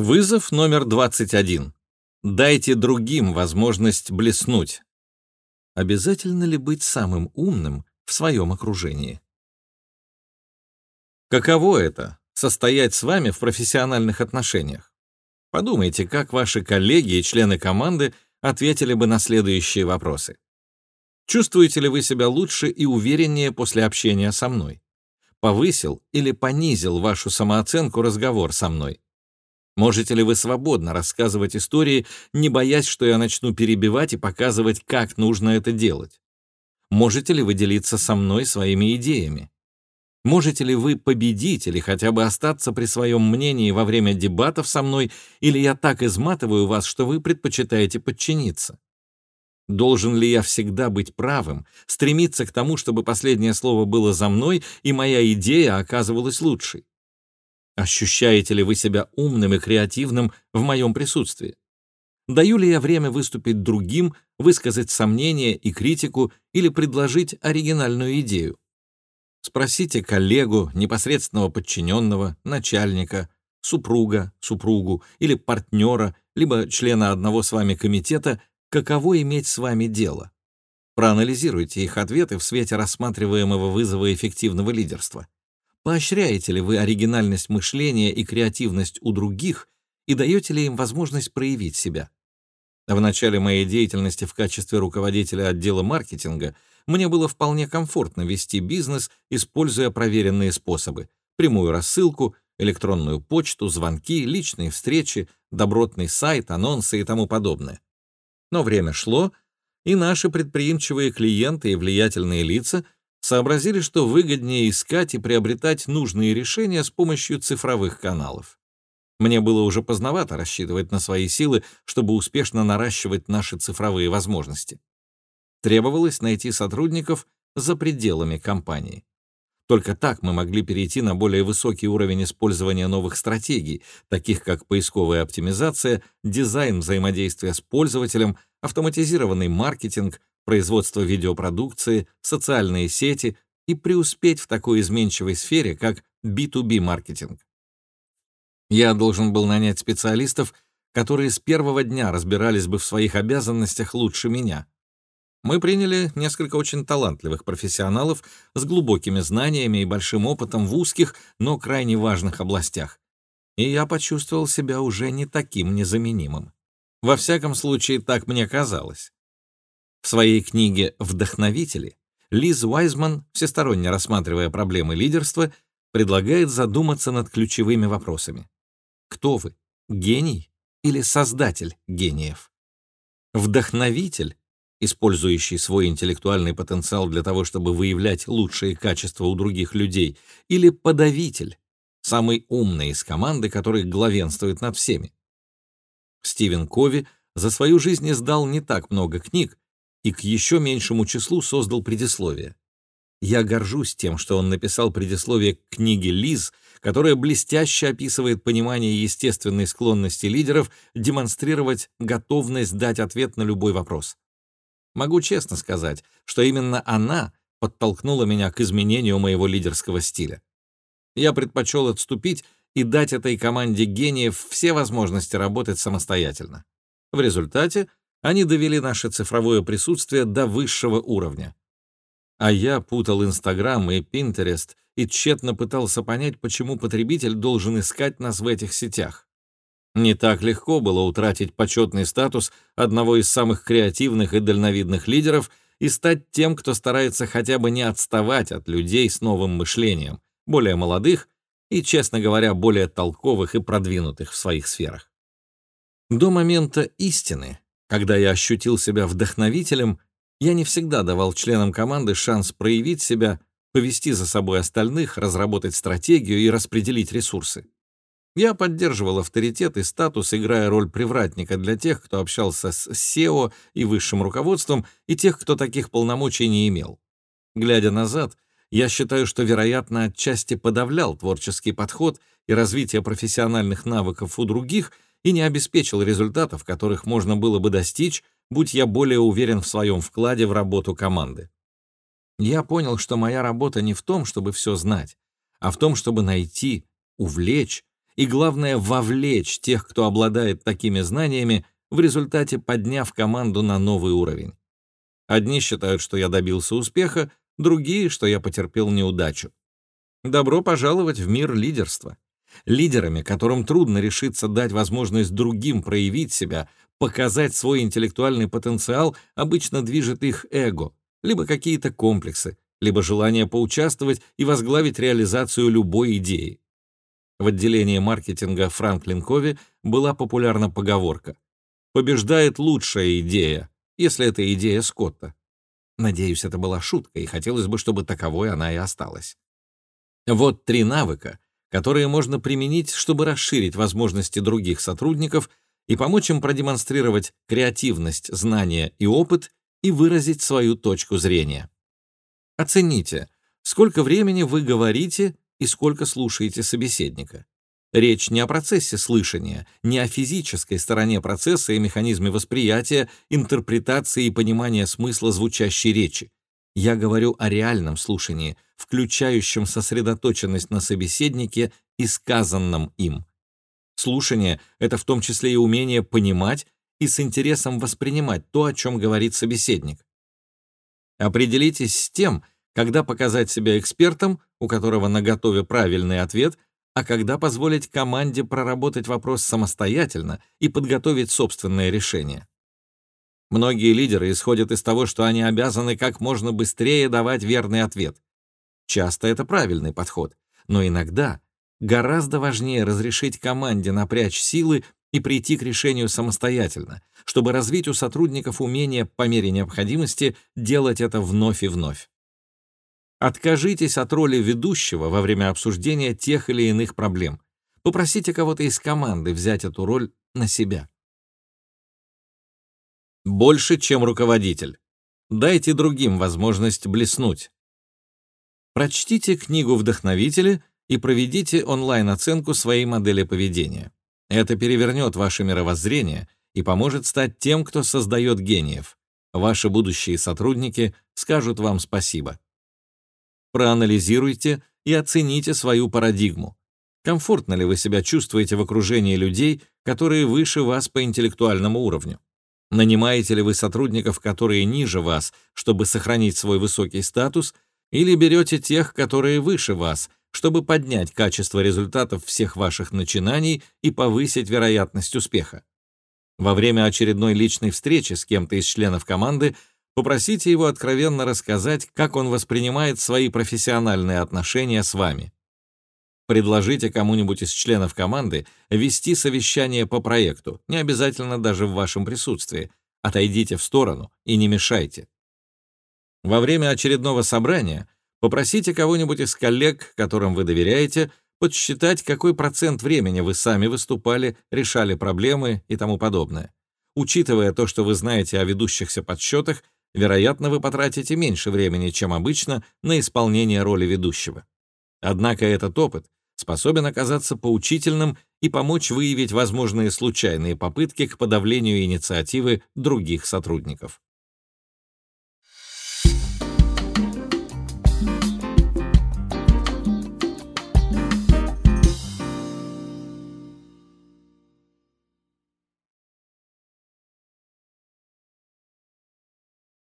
Вызов номер 21. Дайте другим возможность блеснуть. Обязательно ли быть самым умным в своем окружении? Каково это — состоять с вами в профессиональных отношениях? Подумайте, как ваши коллеги и члены команды ответили бы на следующие вопросы. Чувствуете ли вы себя лучше и увереннее после общения со мной? Повысил или понизил вашу самооценку разговор со мной? Можете ли вы свободно рассказывать истории, не боясь, что я начну перебивать и показывать, как нужно это делать? Можете ли вы делиться со мной своими идеями? Можете ли вы победить или хотя бы остаться при своем мнении во время дебатов со мной, или я так изматываю вас, что вы предпочитаете подчиниться? Должен ли я всегда быть правым, стремиться к тому, чтобы последнее слово было за мной, и моя идея оказывалась лучшей? Ощущаете ли вы себя умным и креативным в моем присутствии? Даю ли я время выступить другим, высказать сомнения и критику или предложить оригинальную идею? Спросите коллегу, непосредственного подчиненного, начальника, супруга, супругу или партнера, либо члена одного с вами комитета, каково иметь с вами дело. Проанализируйте их ответы в свете рассматриваемого вызова эффективного лидерства. Поощряете ли вы оригинальность мышления и креативность у других и даете ли им возможность проявить себя? В начале моей деятельности в качестве руководителя отдела маркетинга мне было вполне комфортно вести бизнес, используя проверенные способы — прямую рассылку, электронную почту, звонки, личные встречи, добротный сайт, анонсы и тому подобное. Но время шло, и наши предприимчивые клиенты и влиятельные лица — сообразили, что выгоднее искать и приобретать нужные решения с помощью цифровых каналов. Мне было уже поздновато рассчитывать на свои силы, чтобы успешно наращивать наши цифровые возможности. Требовалось найти сотрудников за пределами компании. Только так мы могли перейти на более высокий уровень использования новых стратегий, таких как поисковая оптимизация, дизайн взаимодействия с пользователем, автоматизированный маркетинг, производство видеопродукции, социальные сети и преуспеть в такой изменчивой сфере, как B2B-маркетинг. Я должен был нанять специалистов, которые с первого дня разбирались бы в своих обязанностях лучше меня. Мы приняли несколько очень талантливых профессионалов с глубокими знаниями и большим опытом в узких, но крайне важных областях. И я почувствовал себя уже не таким незаменимым. Во всяком случае, так мне казалось. В своей книге «Вдохновители» Лиз Уайзман, всесторонне рассматривая проблемы лидерства, предлагает задуматься над ключевыми вопросами. Кто вы? Гений или создатель гениев? Вдохновитель, использующий свой интеллектуальный потенциал для того, чтобы выявлять лучшие качества у других людей, или подавитель, самый умный из команды, который главенствует над всеми. Стивен Кови за свою жизнь издал не так много книг, и к еще меньшему числу создал предисловие. Я горжусь тем, что он написал предисловие к книге «Лиз», которая блестяще описывает понимание естественной склонности лидеров демонстрировать готовность дать ответ на любой вопрос. Могу честно сказать, что именно она подтолкнула меня к изменению моего лидерского стиля. Я предпочел отступить и дать этой команде гениев все возможности работать самостоятельно. В результате они довели наше цифровое присутствие до высшего уровня. А я путал Инстаграм и Пинтерест и тщетно пытался понять, почему потребитель должен искать нас в этих сетях. Не так легко было утратить почетный статус одного из самых креативных и дальновидных лидеров и стать тем, кто старается хотя бы не отставать от людей с новым мышлением, более молодых и, честно говоря, более толковых и продвинутых в своих сферах. До момента истины когда я ощутил себя вдохновителем, я не всегда давал членам команды шанс проявить себя, повести за собой остальных, разработать стратегию и распределить ресурсы. Я поддерживал авторитет и статус, играя роль привратника для тех, кто общался с SEO и высшим руководством, и тех, кто таких полномочий не имел. Глядя назад, я считаю, что, вероятно, отчасти подавлял творческий подход и развитие профессиональных навыков у других — и не обеспечил результатов, которых можно было бы достичь, будь я более уверен в своем вкладе в работу команды. Я понял, что моя работа не в том, чтобы все знать, а в том, чтобы найти, увлечь и, главное, вовлечь тех, кто обладает такими знаниями, в результате подняв команду на новый уровень. Одни считают, что я добился успеха, другие, что я потерпел неудачу. Добро пожаловать в мир лидерства. Лидерами, которым трудно решиться дать возможность другим проявить себя, показать свой интеллектуальный потенциал, обычно движет их эго, либо какие-то комплексы, либо желание поучаствовать и возглавить реализацию любой идеи. В отделении маркетинга Франклин Кови была популярна поговорка «Побеждает лучшая идея, если это идея Скотта». Надеюсь, это была шутка, и хотелось бы, чтобы таковой она и осталась. Вот три навыка, которые можно применить, чтобы расширить возможности других сотрудников и помочь им продемонстрировать креативность, знания и опыт и выразить свою точку зрения. Оцените, сколько времени вы говорите и сколько слушаете собеседника. Речь не о процессе слышания, не о физической стороне процесса и механизме восприятия, интерпретации и понимания смысла звучащей речи. Я говорю о реальном слушании, включающем сосредоточенность на собеседнике и сказанном им. Слушание — это в том числе и умение понимать и с интересом воспринимать то, о чем говорит собеседник. Определитесь с тем, когда показать себя экспертом, у которого наготове правильный ответ, а когда позволить команде проработать вопрос самостоятельно и подготовить собственное решение. Многие лидеры исходят из того, что они обязаны как можно быстрее давать верный ответ. Часто это правильный подход, но иногда гораздо важнее разрешить команде напрячь силы и прийти к решению самостоятельно, чтобы развить у сотрудников умение по мере необходимости делать это вновь и вновь. Откажитесь от роли ведущего во время обсуждения тех или иных проблем. Попросите кого-то из команды взять эту роль на себя больше, чем руководитель. Дайте другим возможность блеснуть. Прочтите книгу «Вдохновители» и проведите онлайн-оценку своей модели поведения. Это перевернет ваше мировоззрение и поможет стать тем, кто создает гениев. Ваши будущие сотрудники скажут вам спасибо. Проанализируйте и оцените свою парадигму. Комфортно ли вы себя чувствуете в окружении людей, которые выше вас по интеллектуальному уровню? Нанимаете ли вы сотрудников, которые ниже вас, чтобы сохранить свой высокий статус, или берете тех, которые выше вас, чтобы поднять качество результатов всех ваших начинаний и повысить вероятность успеха? Во время очередной личной встречи с кем-то из членов команды попросите его откровенно рассказать, как он воспринимает свои профессиональные отношения с вами. Предложите кому-нибудь из членов команды вести совещание по проекту, не обязательно даже в вашем присутствии. Отойдите в сторону и не мешайте. Во время очередного собрания попросите кого-нибудь из коллег, которым вы доверяете, подсчитать, какой процент времени вы сами выступали, решали проблемы и тому подобное. Учитывая то, что вы знаете о ведущихся подсчетах, вероятно, вы потратите меньше времени, чем обычно, на исполнение роли ведущего. Однако этот опыт способен оказаться поучительным и помочь выявить возможные случайные попытки к подавлению инициативы других сотрудников.